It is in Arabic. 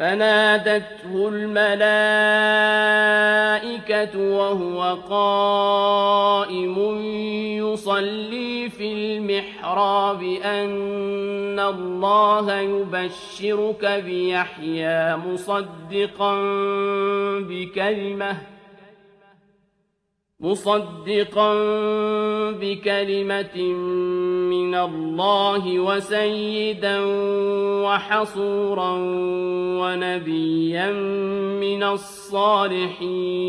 فنادته الملائكة وهو قائم يصلي في المحراب أن الله يبشرك بيحيى مصدقا بكلمة مصدقا بكلمة من الله وسيدا وحصورا ونبيا من الصالحين